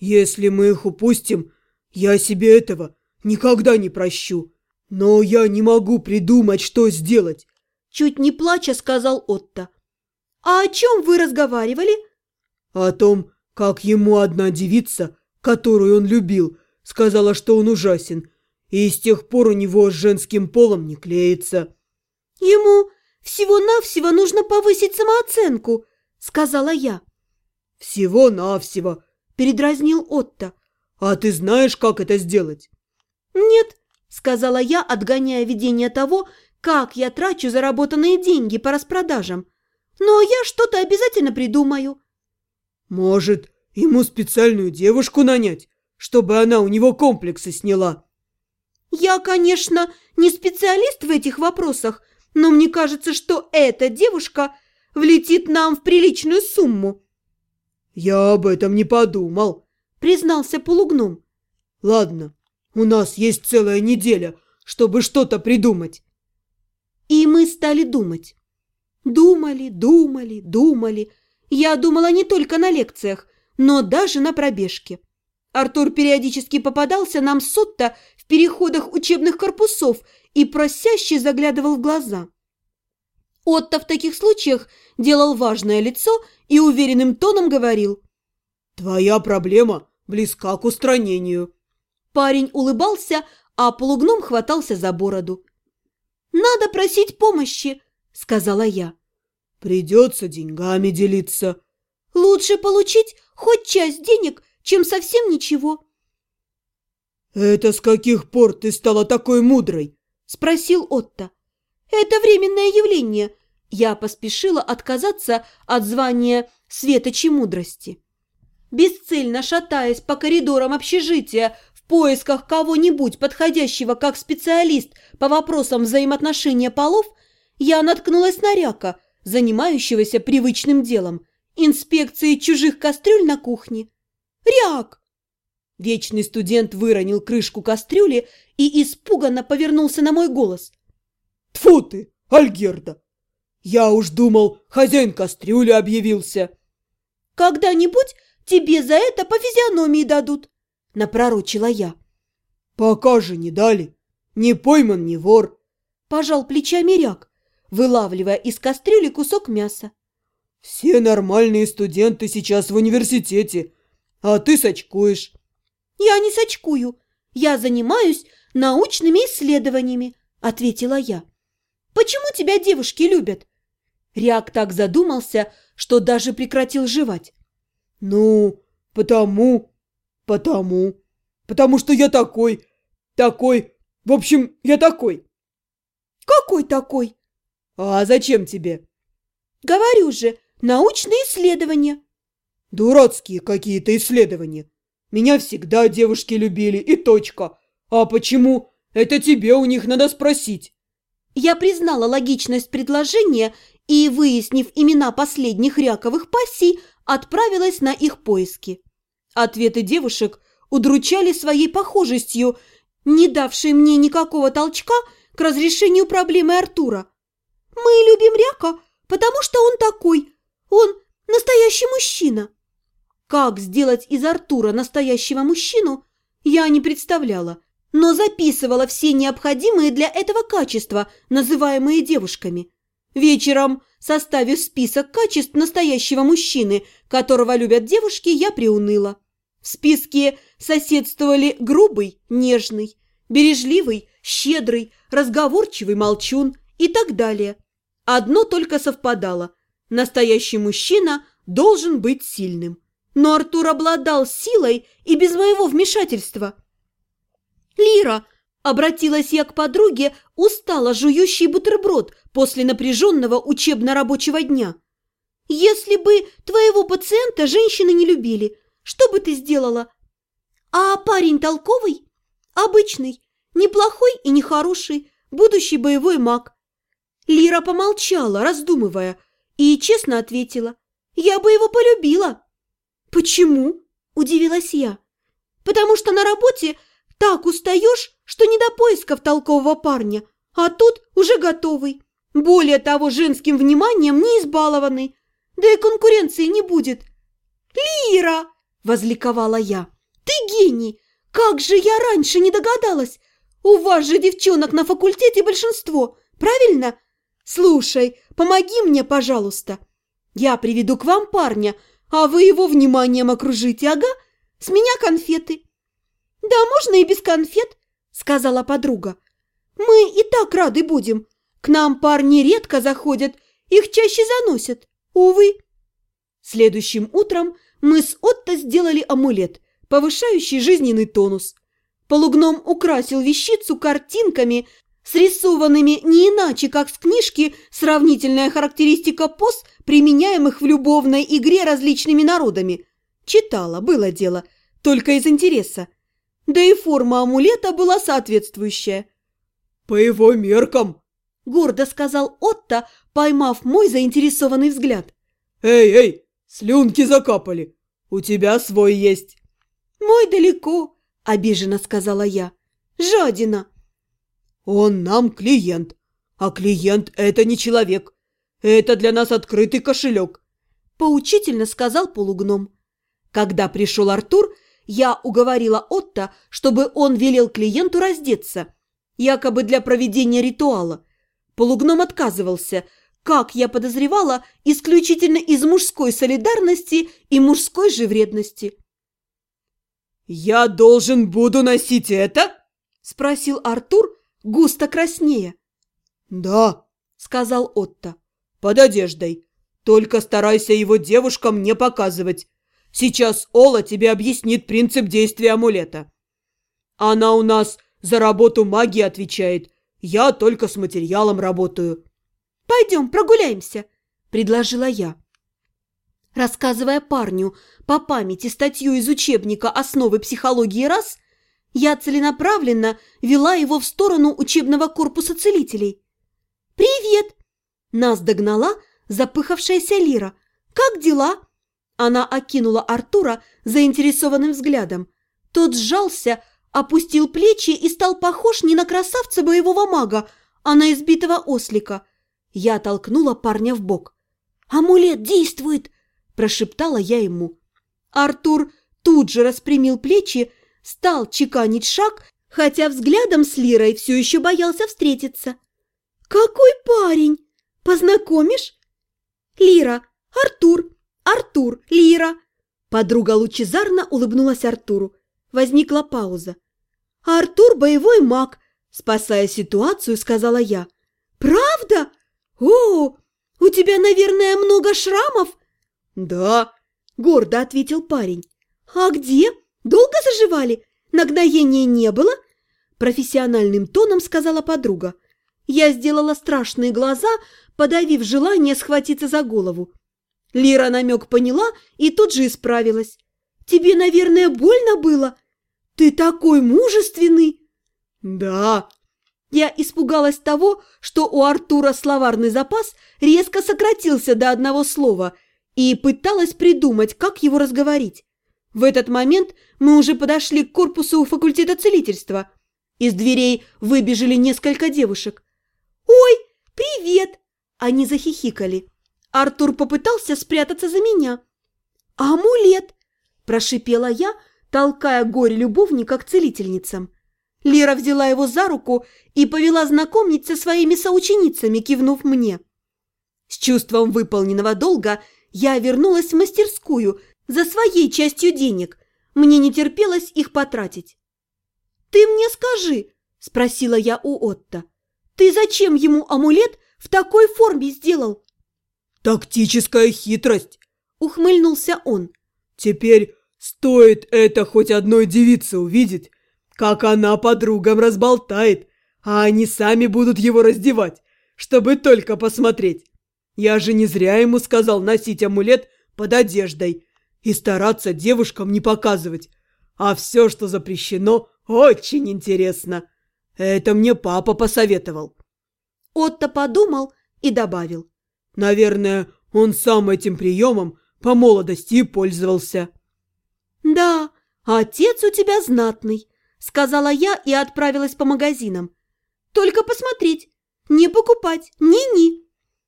Если мы их упустим, я себе этого никогда не прощу. Но я не могу придумать, что сделать. Чуть не плача сказал Отто. А о чем вы разговаривали? О том, как ему одна девица, которую он любил, сказала, что он ужасен, и с тех пор у него с женским полом не клеится. Ему всего-навсего нужно повысить самооценку, сказала я. Всего-навсего, передразнил Отто. А ты знаешь, как это сделать? Нет, сказала я, отгоняя видение того, как я трачу заработанные деньги по распродажам. Но я что-то обязательно придумаю. Может, ему специальную девушку нанять, чтобы она у него комплексы сняла? Я, конечно, не специалист в этих вопросах, но мне кажется, что эта девушка влетит нам в приличную сумму. Я об этом не подумал, признался полугном. Ладно, у нас есть целая неделя, чтобы что-то придумать. И мы стали думать. Думали, думали, думали. Я думала не только на лекциях, но даже на пробежке. Артур периодически попадался нам с Отто в переходах учебных корпусов и просяще заглядывал в глаза. Отто в таких случаях делал важное лицо и уверенным тоном говорил «Твоя проблема близка к устранению». Парень улыбался, а полугном хватался за бороду. «Надо просить помощи», — сказала я. «Придется деньгами делиться». «Лучше получить хоть часть денег, чем совсем ничего». «Это с каких пор ты стала такой мудрой?» – спросил Отто. «Это временное явление». Я поспешила отказаться от звания светочи мудрости. Бесцельно шатаясь по коридорам общежития в поисках кого-нибудь подходящего как специалист по вопросам взаимоотношения полов, я наткнулась на Ряка, занимающегося привычным делом – инспекцией чужих кастрюль на кухне. «Ряк!» Вечный студент выронил крышку кастрюли и испуганно повернулся на мой голос. «Тьфу ты, Альгерда! Я уж думал, хозяин кастрюли объявился!» «Когда-нибудь тебе за это по физиономии дадут!» – напророчила я. «Пока же не дали. Не пойман, не вор!» – пожал плечами Ряк, вылавливая из кастрюли кусок мяса. «Все нормальные студенты сейчас в университете!» А ты сочкуешь. Я не сочкую. Я занимаюсь научными исследованиями, ответила я. Почему тебя девушки любят? Ряк так задумался, что даже прекратил жевать. Ну, потому, потому, потому что я такой, такой, в общем, я такой. Какой такой? А зачем тебе? Говорю же, научные исследования. Дурацкие какие-то исследования. Меня всегда девушки любили, и точка. А почему? Это тебе у них надо спросить. Я признала логичность предложения и, выяснив имена последних ряковых пассий, отправилась на их поиски. Ответы девушек удручали своей похожестью, не давшей мне никакого толчка к разрешению проблемы Артура. «Мы любим Ряка, потому что он такой. Он настоящий мужчина». Как сделать из Артура настоящего мужчину, я не представляла, но записывала все необходимые для этого качества, называемые девушками. Вечером, составив список качеств настоящего мужчины, которого любят девушки, я приуныла. В списке соседствовали грубый, нежный, бережливый, щедрый, разговорчивый молчун и так далее. Одно только совпадало – настоящий мужчина должен быть сильным. Но Артур обладал силой и без моего вмешательства. «Лира!» – обратилась я к подруге, устала жующий бутерброд после напряженного учебно-рабочего дня. «Если бы твоего пациента женщины не любили, что бы ты сделала? А парень толковый? Обычный, неплохой и нехороший, будущий боевой маг». Лира помолчала, раздумывая, и честно ответила. «Я бы его полюбила». «Почему?» – удивилась я. «Потому что на работе так устаешь, что не до поисков толкового парня, а тут уже готовый. Более того, женским вниманием не избалованный, да и конкуренции не будет». «Лира!» –– возликовала я. «Ты гений! Как же я раньше не догадалась! У вас же девчонок на факультете большинство, правильно? Слушай, помоги мне, пожалуйста. Я приведу к вам парня, а вы его вниманием окружите, ага? С меня конфеты». «Да, можно и без конфет», – сказала подруга. «Мы и так рады будем. К нам парни редко заходят, их чаще заносят. Увы». Следующим утром мы с Отто сделали амулет, повышающий жизненный тонус. Полугном украсил вещицу картинками, срисованными не иначе, как с книжки «Сравнительная характеристика поз, применяемых в любовной игре различными народами». Читала, было дело, только из интереса. Да и форма амулета была соответствующая. «По его меркам», – гордо сказал Отто, поймав мой заинтересованный взгляд. «Эй, эй, слюнки закапали, у тебя свой есть». «Мой далеко», – обиженно сказала я. «Жадина». «Он нам клиент, а клиент – это не человек. Это для нас открытый кошелек», – поучительно сказал полугном. Когда пришел Артур, я уговорила Отто, чтобы он велел клиенту раздеться, якобы для проведения ритуала. Полугном отказывался, как я подозревала, исключительно из мужской солидарности и мужской же вредности. «Я должен буду носить это?» – спросил Артур, густо краснея. «Да», – сказал Отто. «Под одеждой. Только старайся его девушкам не показывать. Сейчас Ола тебе объяснит принцип действия амулета. Она у нас за работу магии отвечает. Я только с материалом работаю». «Пойдем прогуляемся», – предложила я. Рассказывая парню по памяти статью из учебника «Основы психологии раз», я целенаправленно вела его в сторону учебного корпуса целителей. «Привет!» Нас догнала запыхавшаяся Лира. «Как дела?» Она окинула Артура заинтересованным взглядом. Тот сжался, опустил плечи и стал похож не на красавца боевого мага, а на избитого ослика. Я толкнула парня в бок. «Амулет действует!» прошептала я ему. Артур тут же распрямил плечи, стал чеканить шаг, хотя взглядом с Лирой все еще боялся встретиться. «Какой парень! Познакомишь?» «Лира, Артур, Артур, Лира!» Подруга лучезарно улыбнулась Артуру. Возникла пауза. «Артур – боевой маг», – спасая ситуацию, сказала я. «Правда? О, у тебя, наверное, много шрамов?» «Да», – гордо ответил парень. «А где? Долго заживали? Нагноения не было?» Профессиональным тоном сказала подруга. Я сделала страшные глаза, подавив желание схватиться за голову. Лира намек поняла и тут же исправилась. «Тебе, наверное, больно было? Ты такой мужественный!» «Да!» Я испугалась того, что у Артура словарный запас резко сократился до одного слова – и пыталась придумать, как его разговорить. В этот момент мы уже подошли к корпусу факультета целительства. Из дверей выбежали несколько девушек. «Ой, привет!» Они захихикали. Артур попытался спрятаться за меня. «Амулет!» – прошипела я, толкая горе-любовника к целительницам. Лера взяла его за руку и повела знакомить со своими соученицами, кивнув мне. С чувством выполненного долга – я вернулась в мастерскую за своей частью денег. Мне не терпелось их потратить. «Ты мне скажи», – спросила я у Отто, – «ты зачем ему амулет в такой форме сделал?» «Тактическая хитрость», – ухмыльнулся он. «Теперь стоит это хоть одной девице увидеть, как она подругам разболтает, а они сами будут его раздевать, чтобы только посмотреть. Я же не зря ему сказал носить амулет под одеждой и стараться девушкам не показывать. А все, что запрещено, очень интересно. Это мне папа посоветовал. Отто подумал и добавил. Наверное, он сам этим приемом по молодости и пользовался. «Да, отец у тебя знатный», — сказала я и отправилась по магазинам. «Только посмотреть, не покупать, ни-ни».